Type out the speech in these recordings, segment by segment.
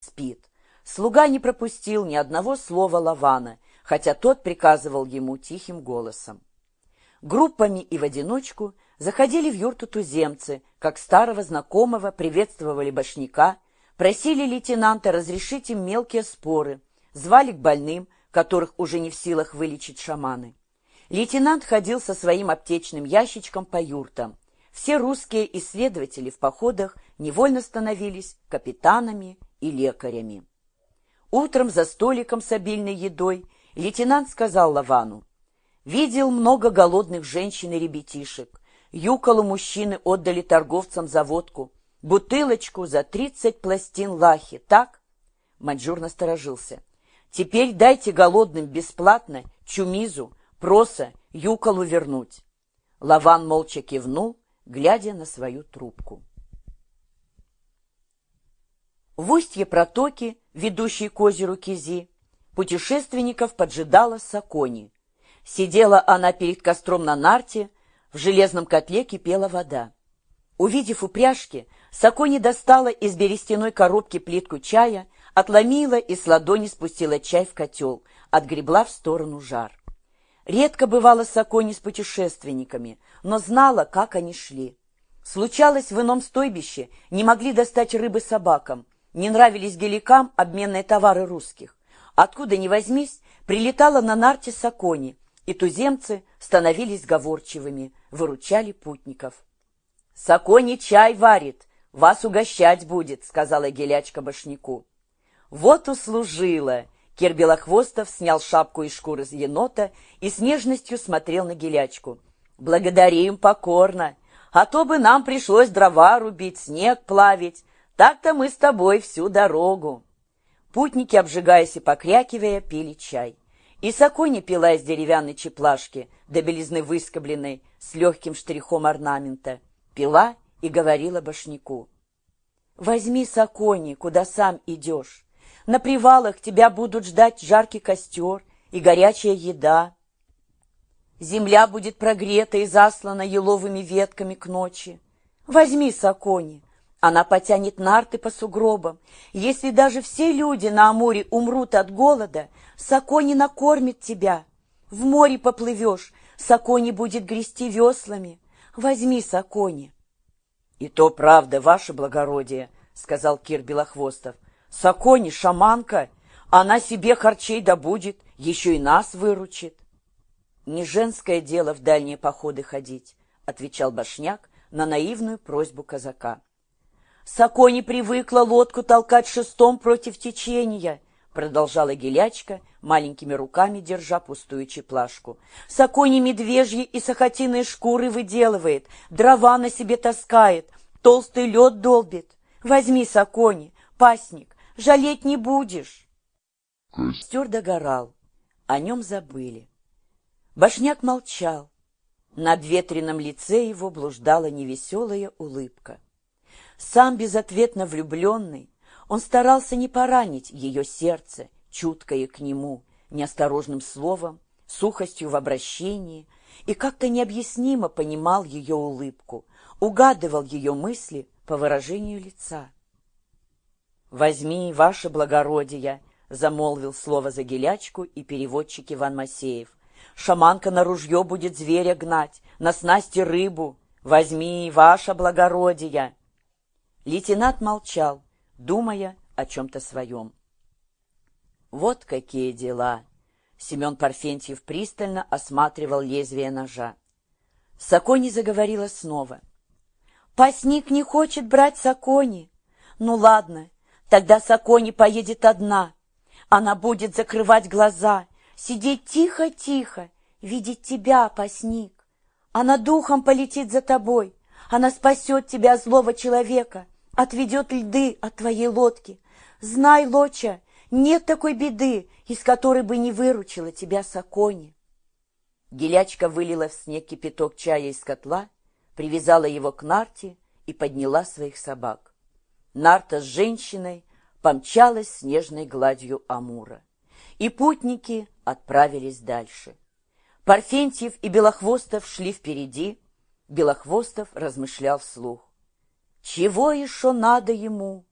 спит. Слуга не пропустил ни одного слова Лавана, хотя тот приказывал ему тихим голосом. Группами и в одиночку заходили в юрту туземцы, как старого знакомого приветствовали башняка, просили лейтенанта разрешить им мелкие споры, звали к больным, которых уже не в силах вылечить шаманы. Лейтенант ходил со своим аптечным ящичком по юртам. Все русские исследователи в походах невольно становились капитанами и лекарями. Утром за столиком с обильной едой лейтенант сказал Лавану, «Видел много голодных женщин и ребятишек. Юколу мужчины отдали торговцам за водку. Бутылочку за тридцать пластин лахи, так?» Маньчжур насторожился. «Теперь дайте голодным бесплатно чумизу, проса, юколу вернуть». Лаван молча кивнул, глядя на свою трубку. В устье протоки, ведущей к озеру Кизи, путешественников поджидала Сакони. Сидела она перед костром на нарте, в железном котле кипела вода. Увидев упряжки, Сакони достала из берестяной коробки плитку чая, отломила и с ладони спустила чай в котел, отгребла в сторону жар. Редко бывала Сакони с путешественниками, но знала, как они шли. Случалось, в ином стойбище не могли достать рыбы собакам, не нравились геликам обменные товары русских. Откуда ни возьмись, прилетала на нарте Сакони, и туземцы становились говорчивыми, выручали путников. «Сакони чай варит, вас угощать будет», — сказала гелячка башняку. «Вот услужила!» Кир Белохвостов снял шапку из шкуры с енота и с нежностью смотрел на гелячку. «Благодарим покорно, а то бы нам пришлось дрова рубить, снег плавить, так-то мы с тобой всю дорогу. Путники, обжигаясь и покрякивая, пили чай. И Сакони пила из деревянной чеплашки, до белизны выскобленной, с легким штрихом орнамента. Пила и говорила башняку. «Возьми Сакони, куда сам идешь. На привалах тебя будут ждать жаркий костер и горячая еда. Земля будет прогрета и заслана еловыми ветками к ночи. Возьми Сакони, она потянет нарты по сугробам. Если даже все люди на Амуре умрут от голода, Сакони накормит тебя. В море поплывешь, Сакони будет грести веслами. Возьми Сакони. — И то правда, ваше благородие, — сказал Кир Белохвостов. — Сакони — шаманка, она себе харчей добудет, еще и нас выручит. — Не женское дело в дальние походы ходить, — отвечал Башняк на наивную просьбу казака. Сако не привыкла лодку толкать шестом против течения, продолжала гелячка, маленькими руками держа пустую чеплашку. Сакони медвежьи и сахатиные шкуры выделывает, дрова на себе таскает, толстый лед долбит. Возьми, Сакони, пасник, жалеть не будешь. Костер догорал, о нем забыли. Башняк молчал. Над ветреном лице его блуждала невеселая улыбка. Сам безответно влюбленный, он старался не поранить ее сердце, чуткое к нему, неосторожным словом, сухостью в обращении, и как-то необъяснимо понимал ее улыбку, угадывал ее мысли по выражению лица. «Возьми, ваше благородие», — замолвил слово за гелячку и переводчик Иван Масеев. «Шаманка на ружье будет зверя гнать, на снасти рыбу. Возьми, ваше благородие». Лейтенант молчал, думая о чем-то своем. Вот какие дела! Семен Парфентьев пристально осматривал лезвие ножа. Сакони заговорила снова. «Пасник не хочет брать Сакони. Ну ладно, тогда Сакони поедет одна. Она будет закрывать глаза, сидеть тихо-тихо, видеть тебя, Пасник. Она духом полетит за тобой, она спасет тебя, злого человека, отведет льды от твоей лодки. Знай, Лоча, нет такой беды, из которой бы не выручила тебя Сакони. Гелячка вылила в снег кипяток чая из котла, привязала его к нарте и подняла своих собак. Нарта с женщиной помчалась снежной гладью Амура, и путники отправились дальше. Парфентьев и Белохвостов шли впереди, Белохвостов размышлял вслух. Чего еще надо ему?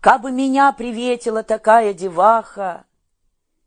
Кабы меня приветила такая деваха,